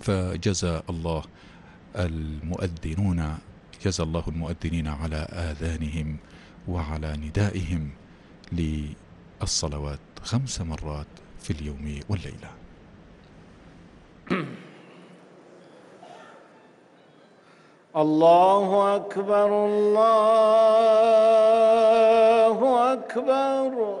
فجزى الله المؤذنون جزى الله المؤذنين على آذانهم وعلى ندائهم للصلوات خمس مرات في اليوم والليلة. الله أكبر الله أكبر.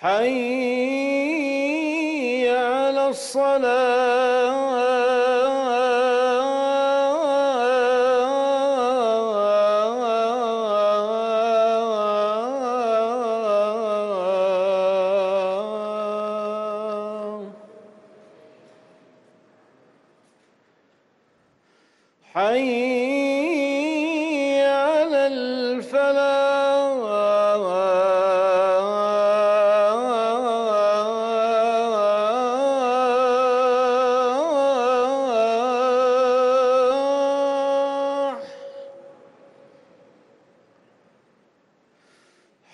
حي على الصلاة. حي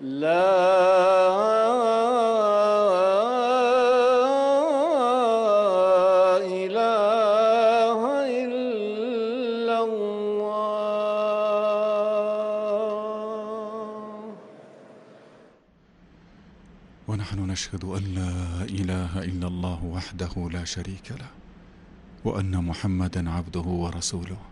لا. إله إلا الله. ونحن نشهد أن لا إله إلا الله وحده لا شريك له وأن محمدا عبده ورسوله.